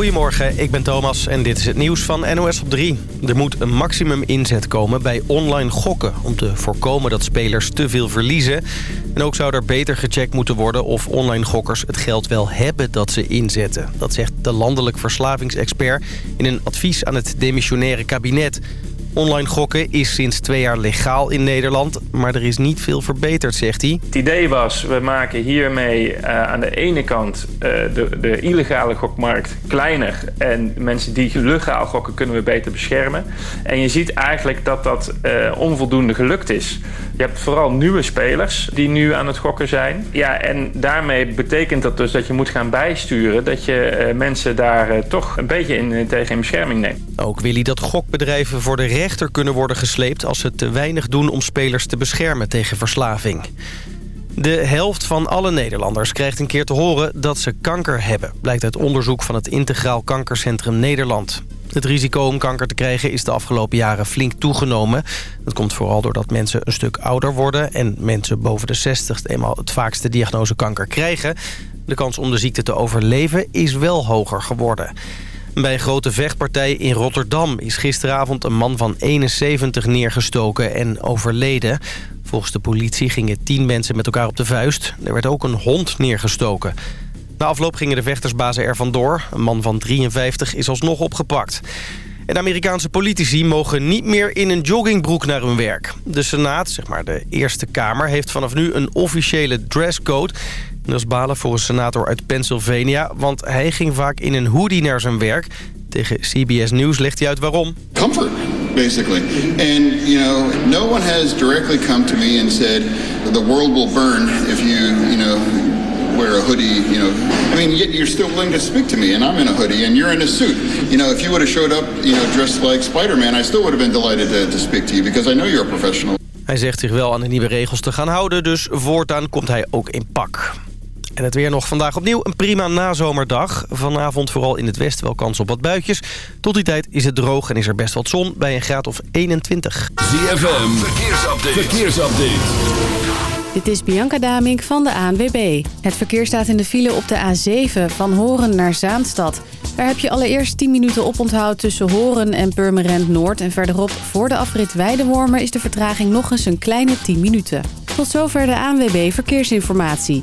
Goedemorgen, ik ben Thomas en dit is het nieuws van NOS op 3. Er moet een maximum inzet komen bij online gokken... om te voorkomen dat spelers te veel verliezen. En ook zou er beter gecheckt moeten worden of online gokkers het geld wel hebben dat ze inzetten. Dat zegt de landelijk verslavingsexpert in een advies aan het demissionaire kabinet... Online gokken is sinds twee jaar legaal in Nederland, maar er is niet veel verbeterd, zegt hij. Het idee was, we maken hiermee uh, aan de ene kant uh, de, de, illegale gokmarkt kleiner. En mensen die legaal gokken kunnen we beter beschermen. En je ziet eigenlijk dat dat uh, onvoldoende gelukt is. Je hebt vooral nieuwe spelers die nu aan het gokken zijn. Ja, en daarmee betekent dat dus dat je moet gaan bijsturen... dat je mensen daar toch een beetje in, tegen in bescherming neemt. Ook wil hij dat gokbedrijven voor de rechter kunnen worden gesleept... als ze te weinig doen om spelers te beschermen tegen verslaving. De helft van alle Nederlanders krijgt een keer te horen dat ze kanker hebben... blijkt uit onderzoek van het Integraal Kankercentrum Nederland. Het risico om kanker te krijgen is de afgelopen jaren flink toegenomen. Dat komt vooral doordat mensen een stuk ouder worden... en mensen boven de 60 eenmaal het vaakste diagnose kanker krijgen. De kans om de ziekte te overleven is wel hoger geworden. Bij een grote vechtpartij in Rotterdam is gisteravond een man van 71 neergestoken en overleden. Volgens de politie gingen tien mensen met elkaar op de vuist. Er werd ook een hond neergestoken. Na afloop gingen de vechtersbazen er vandoor. Een man van 53 is alsnog opgepakt. En Amerikaanse politici mogen niet meer in een joggingbroek naar hun werk. De Senaat, zeg maar de Eerste Kamer, heeft vanaf nu een officiële dresscode. Dat is balen voor een senator uit Pennsylvania, want hij ging vaak in een hoodie naar zijn werk. Tegen CBS News legt hij uit waarom. Comfort, basically. And, you know, no one has directly come to me and said the world will burn if you, you know, wear a hoodie, you know. I mean, yet you're still willing to speak to me, and I'm in a hoodie, and you're in a suit. You know, if you would have showed up, you know, dressed like Spider-Man, I still would have been delighted to, to speak to you, because I know you're a professional. Hij zegt zich wel aan de nieuwe regels te gaan houden, dus voortaan komt hij ook in pak. En het weer nog vandaag opnieuw een prima nazomerdag. Vanavond vooral in het westen wel kans op wat buitjes. Tot die tijd is het droog en is er best wat zon bij een graad of 21. ZFM, verkeersupdate. verkeersupdate. Dit is Bianca Damink van de ANWB. Het verkeer staat in de file op de A7 van Horen naar Zaanstad. Daar heb je allereerst 10 minuten oponthoud tussen Horen en Purmerend Noord. En verderop voor de afrit Weidewormen is de vertraging nog eens een kleine 10 minuten. Tot zover de ANWB Verkeersinformatie.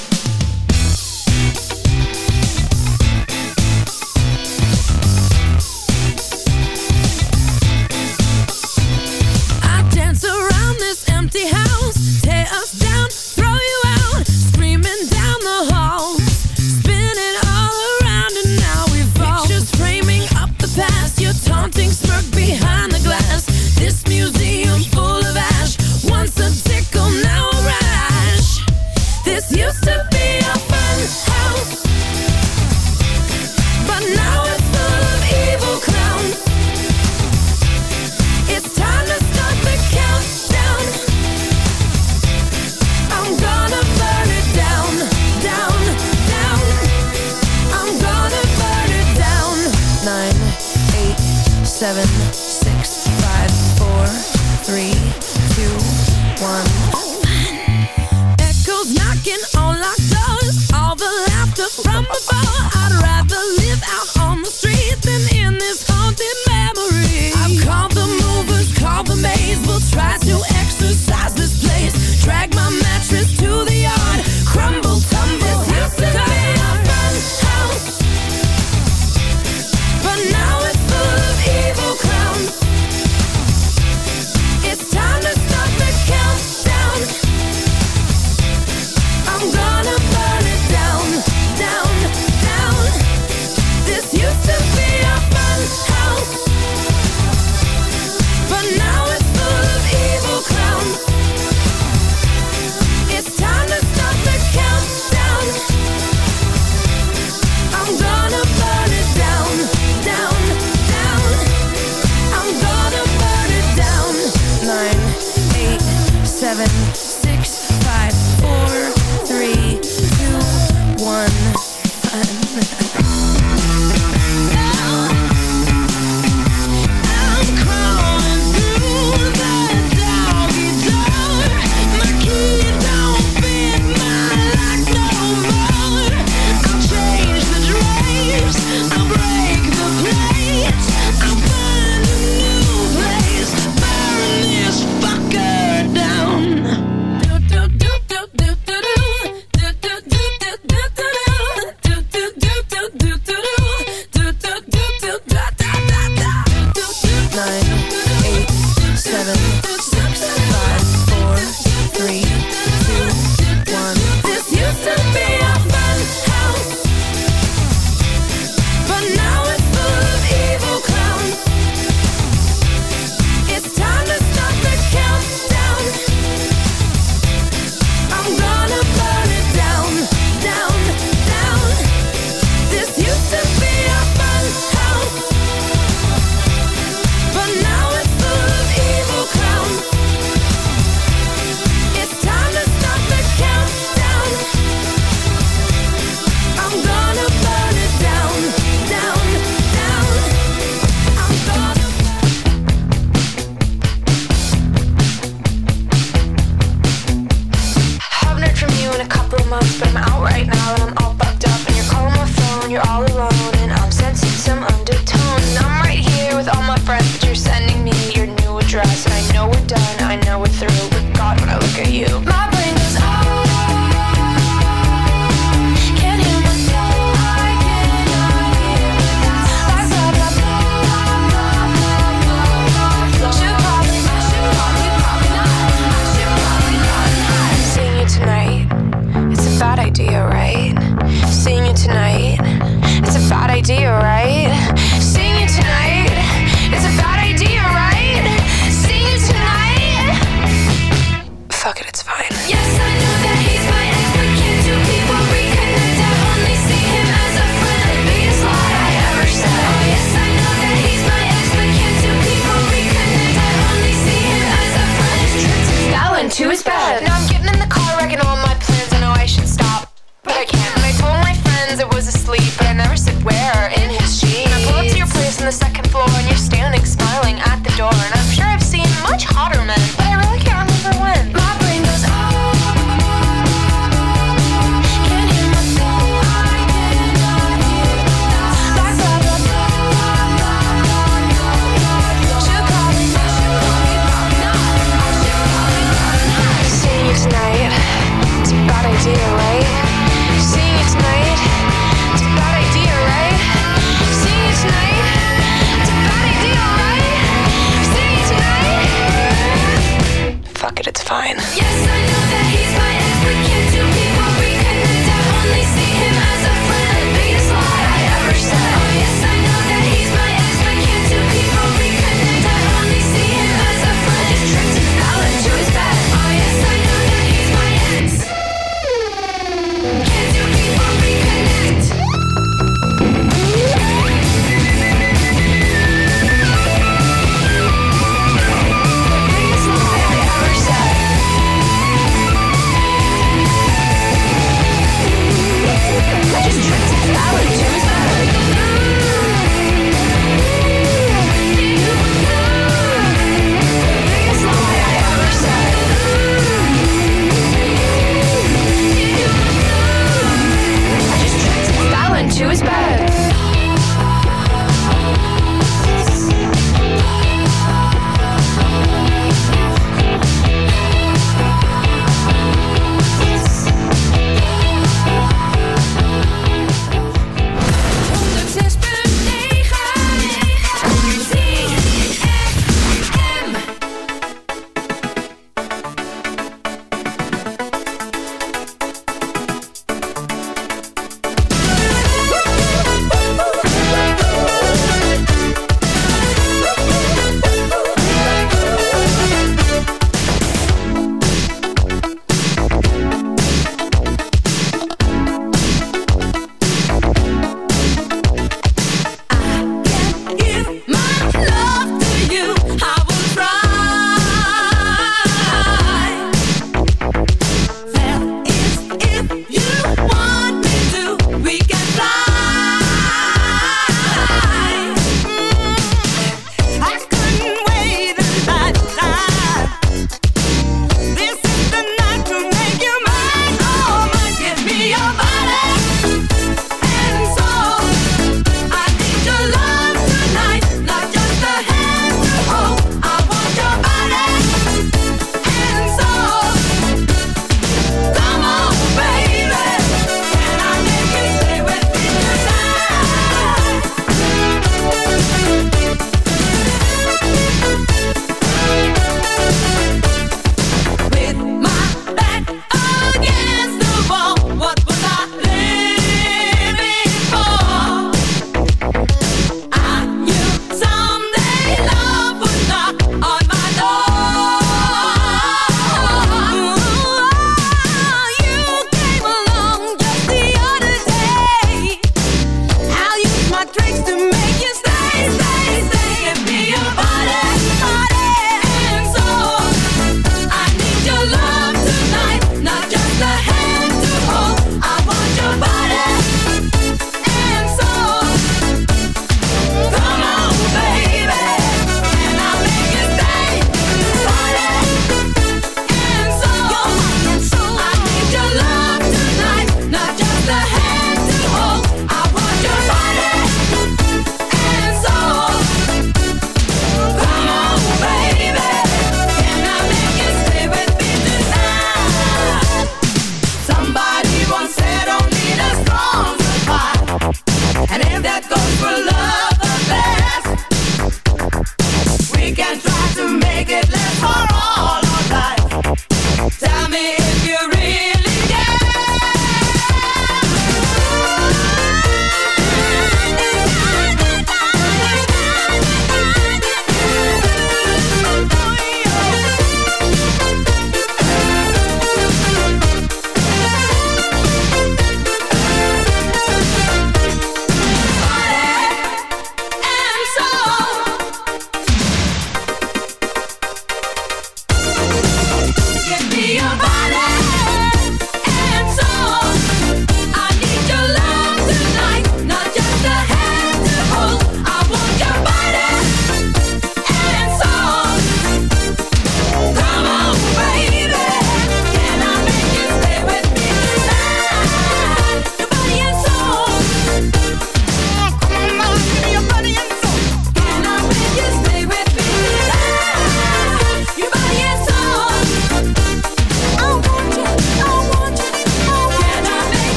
she was back.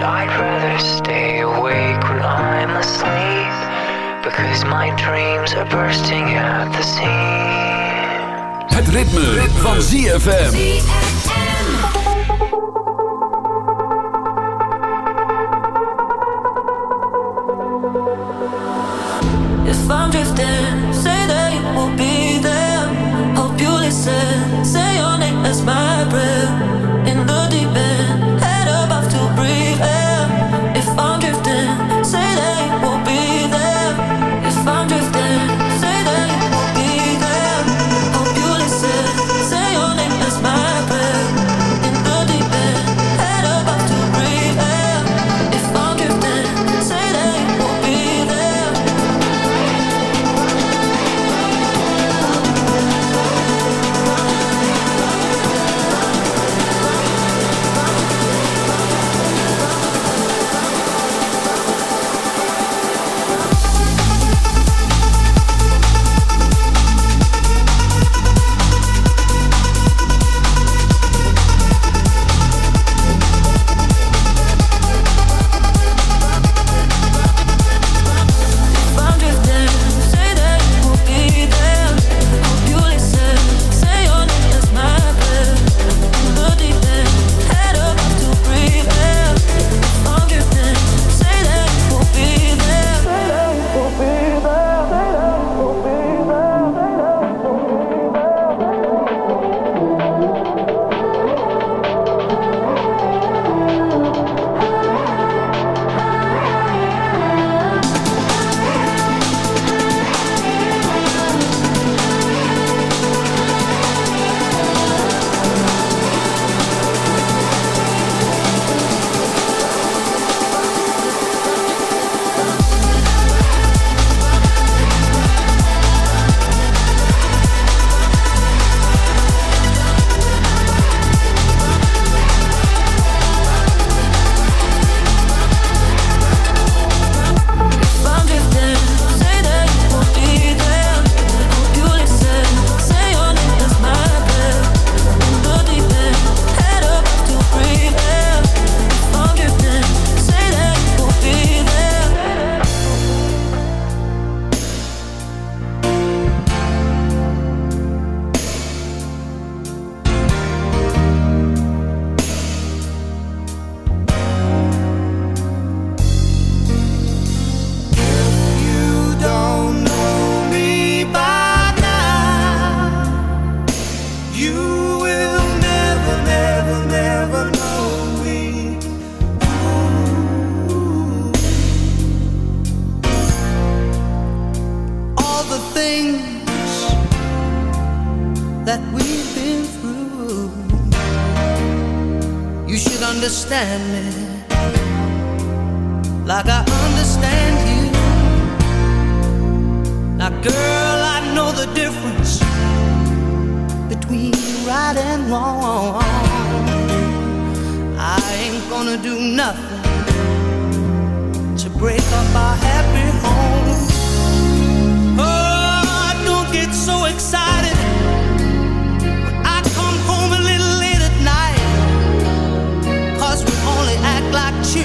I'd rather stay awake when I'm asleep because my dreams are bursting at the seams. Het ritme, ritme. van ZFM. If I'm drifting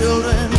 children.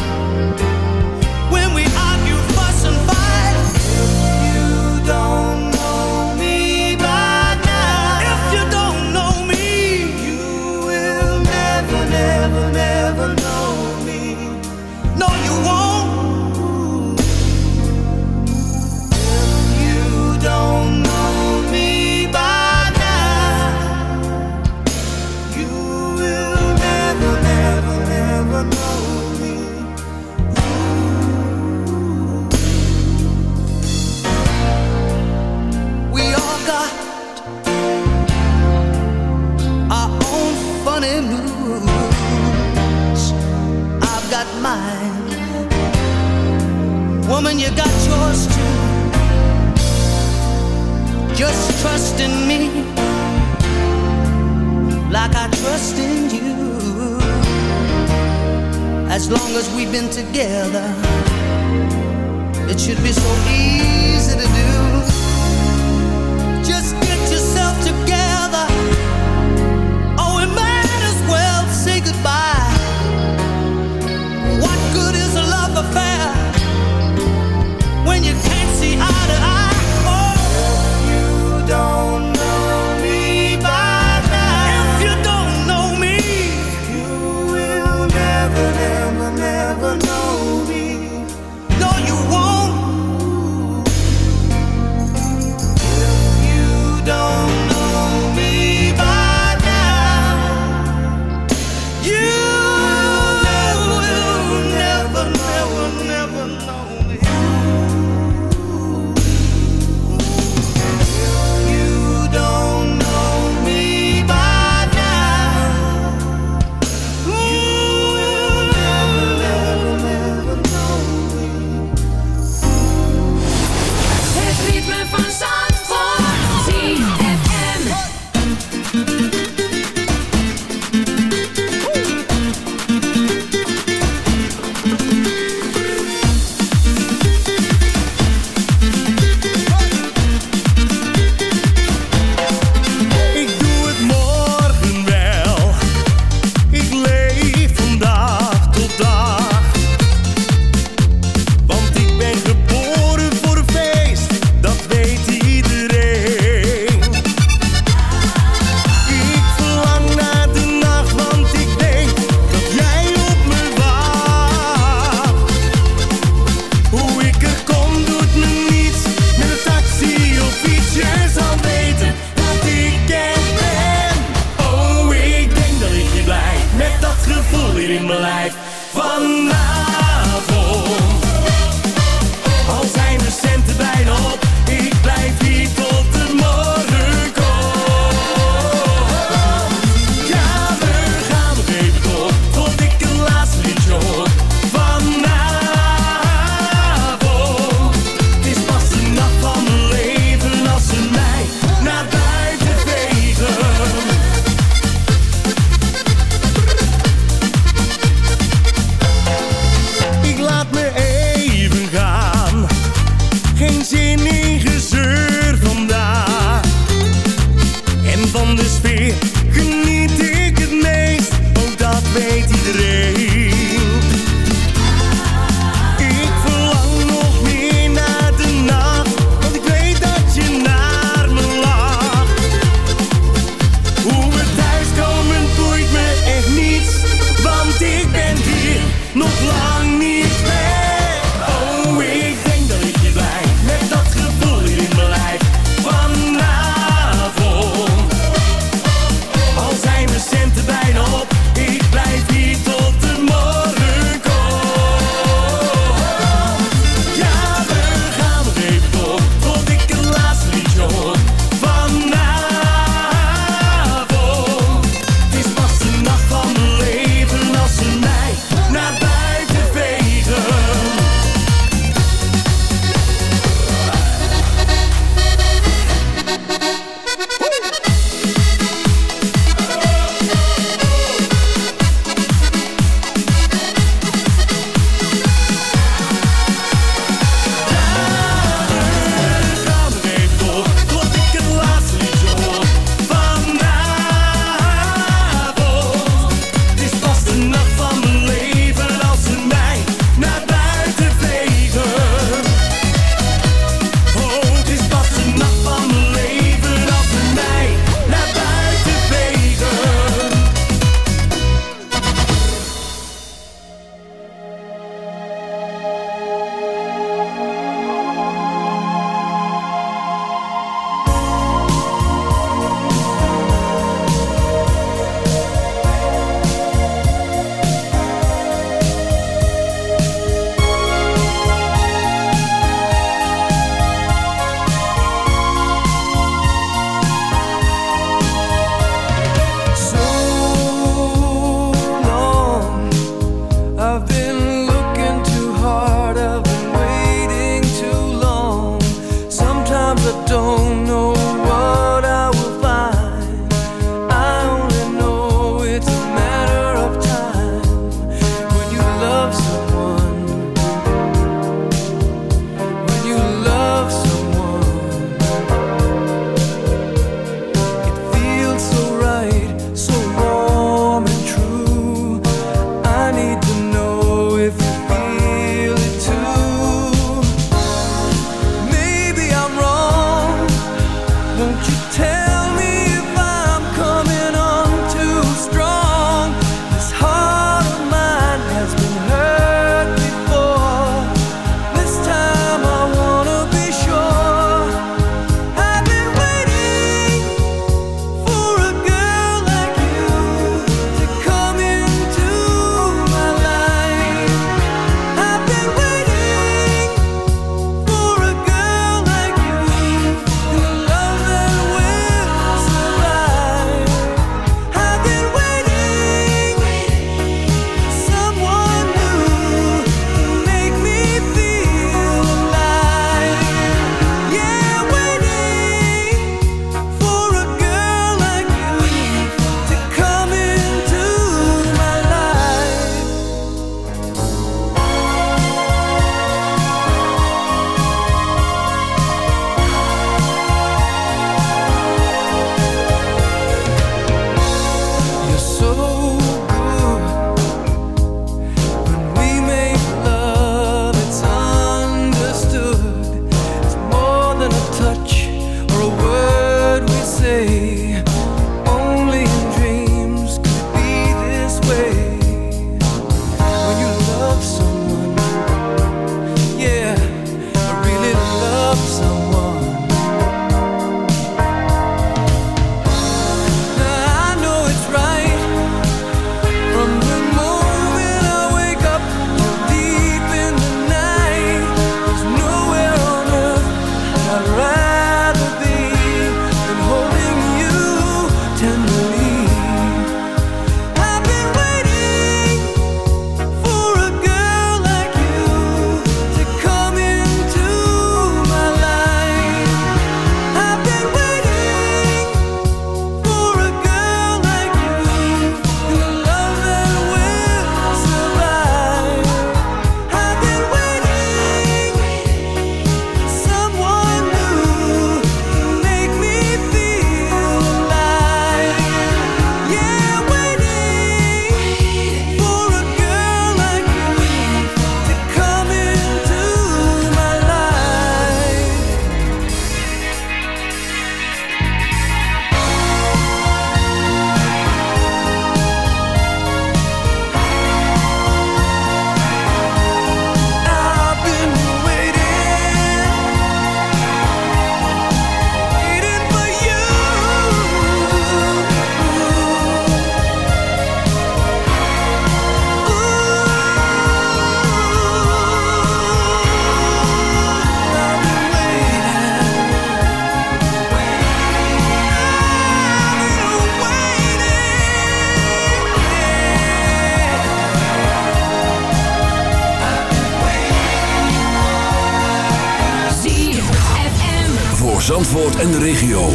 Zandvoort en de regio.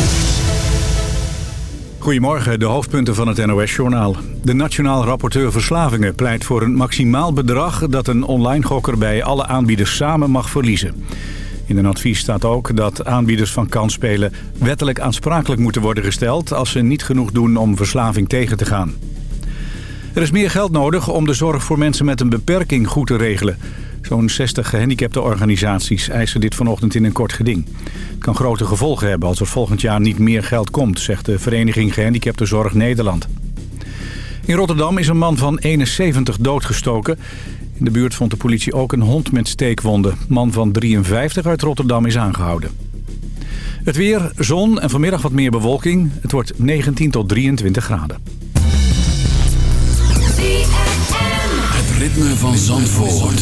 Goedemorgen, de hoofdpunten van het NOS-journaal. De Nationaal Rapporteur Verslavingen pleit voor een maximaal bedrag... dat een online gokker bij alle aanbieders samen mag verliezen. In een advies staat ook dat aanbieders van kansspelen... wettelijk aansprakelijk moeten worden gesteld... als ze niet genoeg doen om verslaving tegen te gaan. Er is meer geld nodig om de zorg voor mensen met een beperking goed te regelen. Zo'n 60 gehandicapte organisaties eisen dit vanochtend in een kort geding. Kan grote gevolgen hebben als er volgend jaar niet meer geld komt... zegt de Vereniging Gehandicapte Zorg Nederland. In Rotterdam is een man van 71 doodgestoken. In de buurt vond de politie ook een hond met steekwonden. Man van 53 uit Rotterdam is aangehouden. Het weer, zon en vanmiddag wat meer bewolking. Het wordt 19 tot 23 graden. Het ritme van Zandvoort.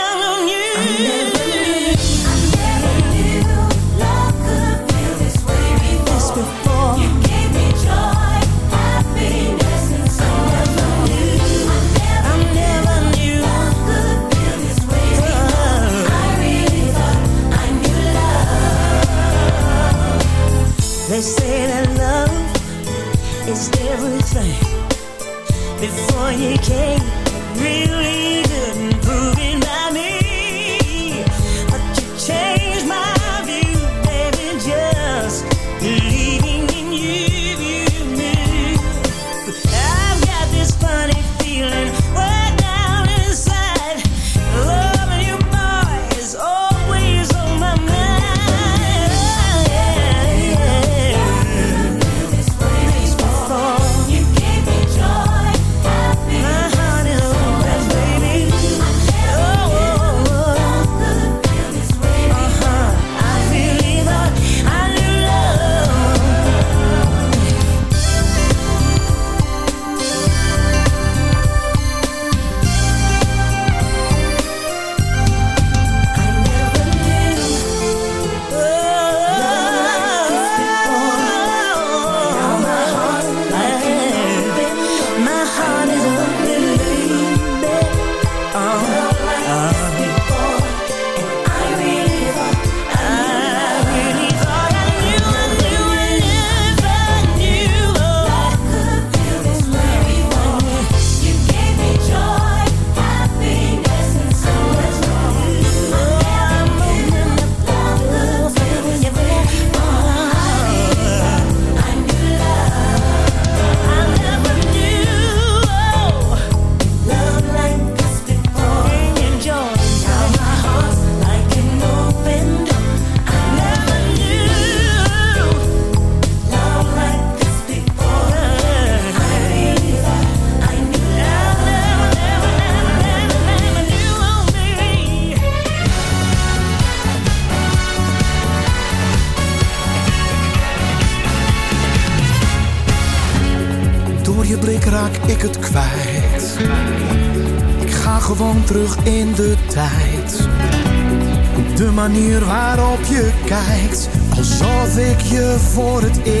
Before you came. voor het eerst.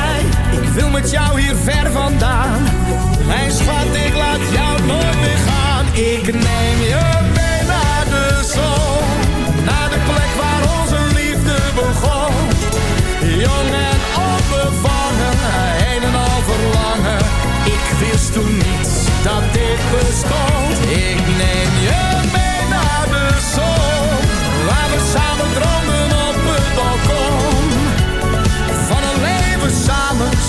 wil met jou hier ver vandaan. Mijn schat, ik laat jou nooit meer gaan. Ik neem je mee naar de zon. Naar de plek waar onze liefde begon. Jong en onbevangen, een en al verlangen. Ik wist toen niet dat dit bestond.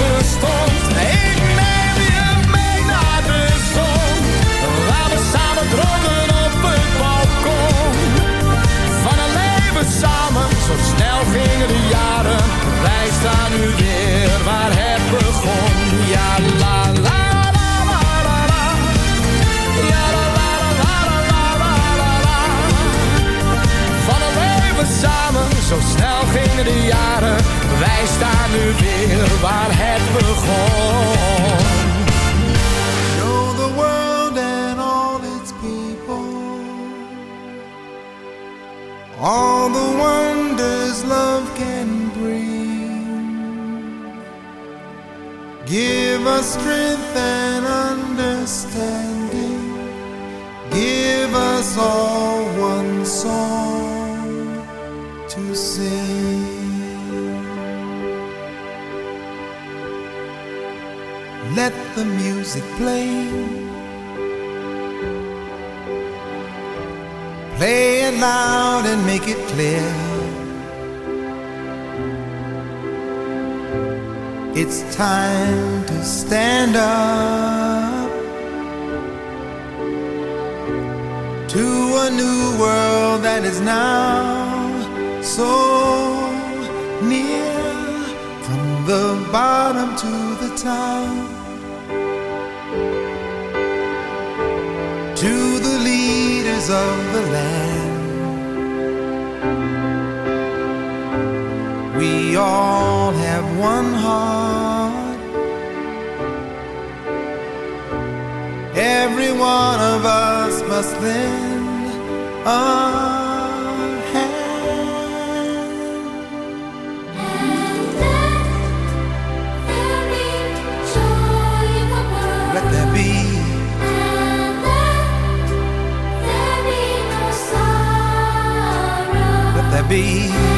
Nee, ik neem je mee naar de zon. Waar we samen drongen op het balkon. Van een leven samen, zo snel gingen de jaren. Wij staan nu weer waar het begon. Ja, la, la, la, la, la, la. Ja, la, la, la, la, la, la. Van een leven samen, zo snel gingen de jaren. Wij staan nu weer waar het begon. Show the world and all its people. All the wonders love can bring. Give us strength and. Loud and make it clear. It's time to stand up to a new world that is now so near from the bottom to the top. To the leaders of the land, we all have one heart. Every one of us must lend a hand. Let there be Let there be Let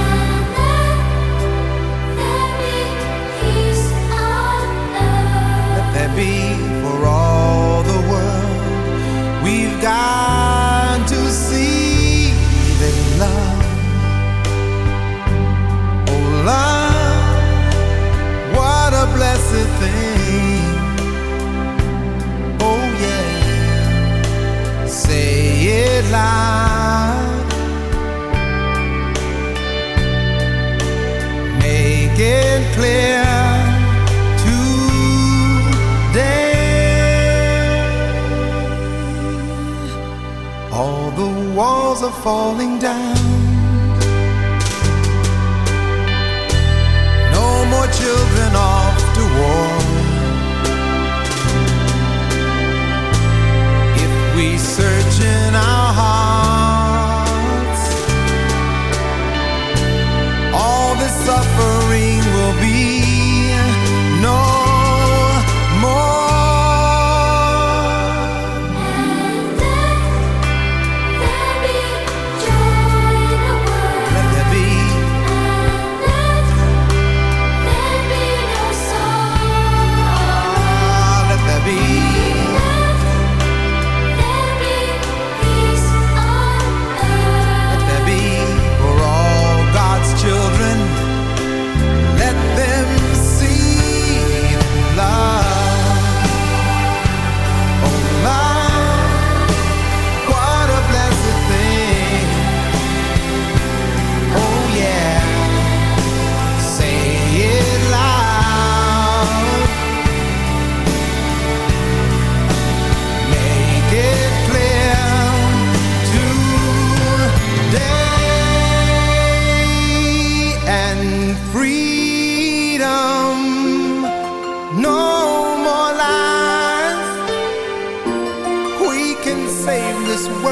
this world.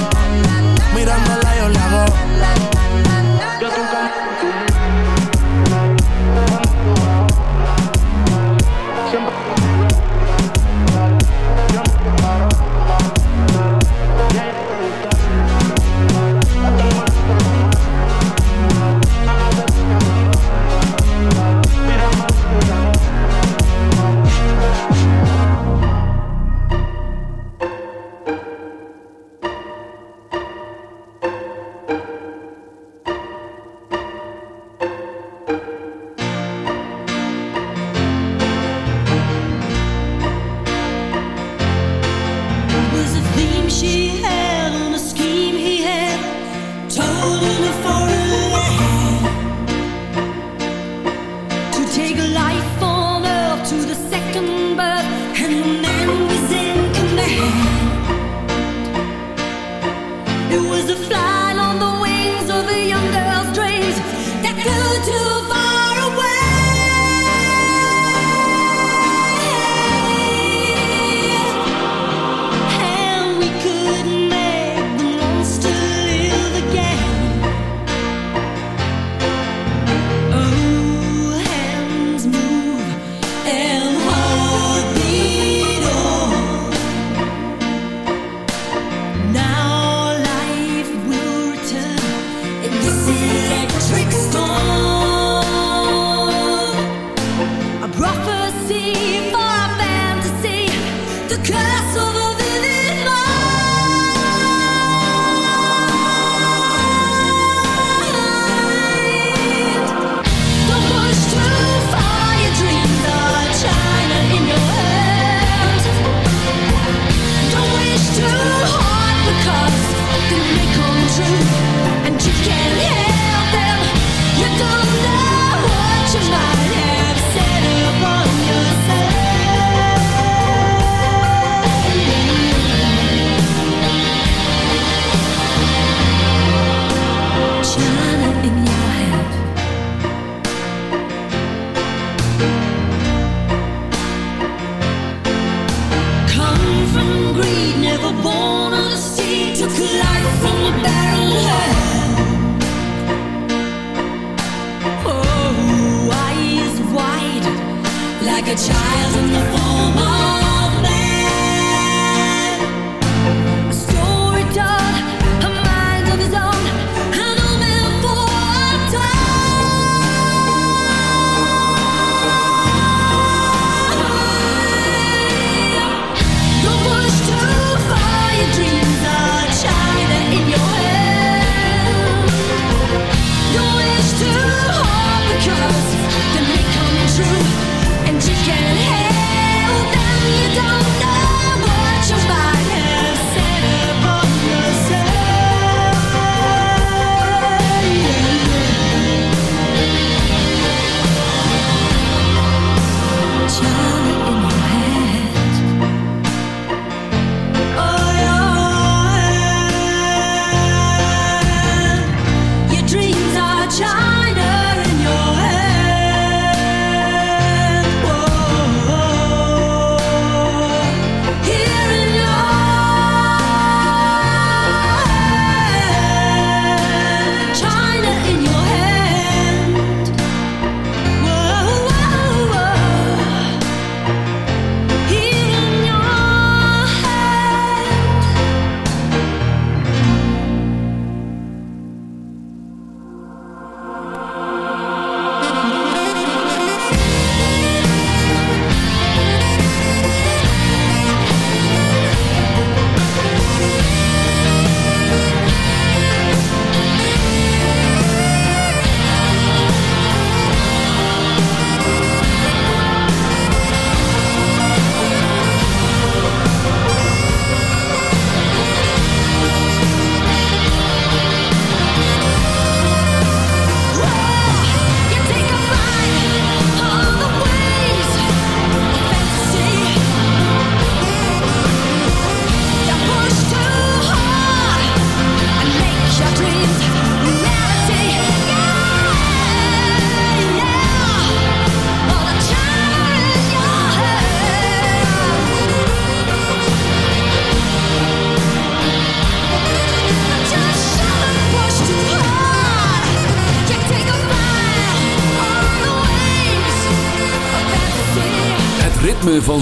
love.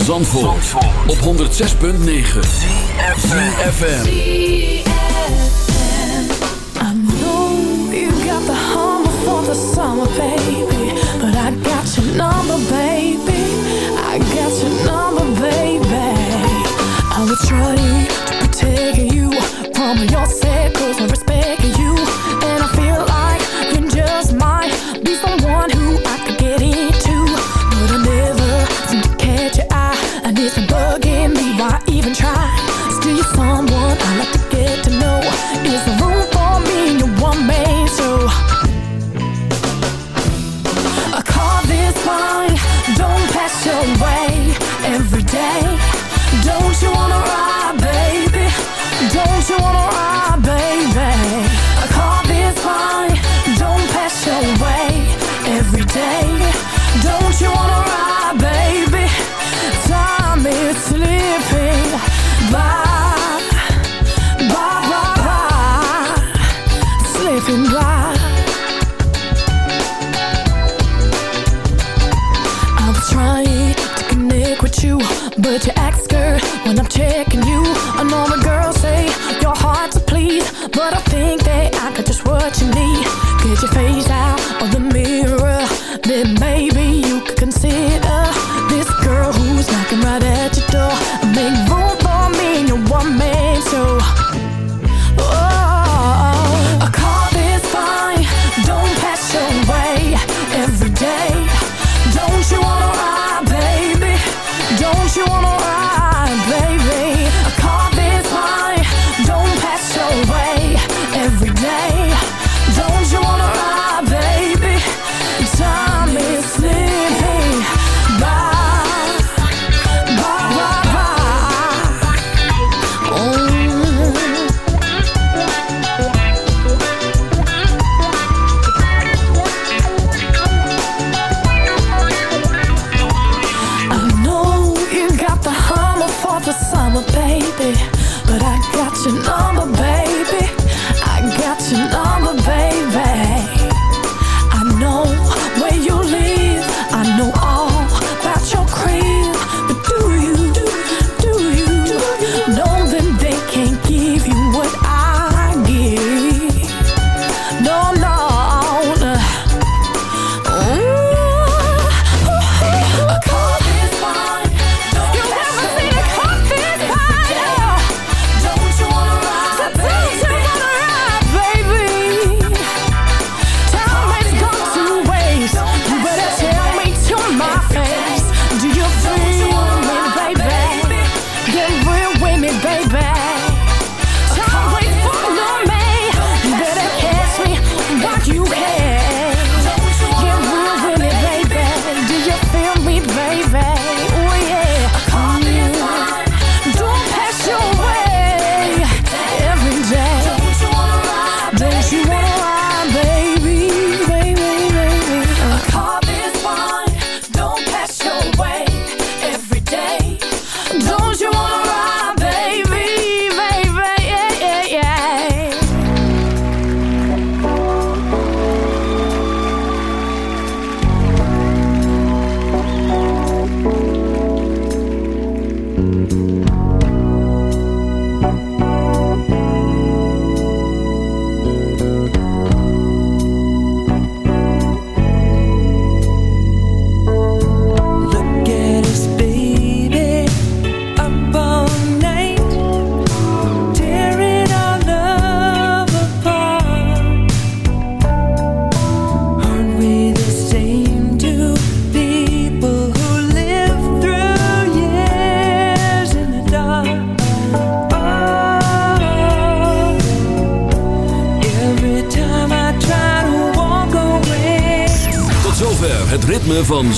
Zandvoort, Zandvoort. op 106.9 CFFM I know you got the humble for the summer baby But I got your number baby. I got your number baby. I will try day Don't you want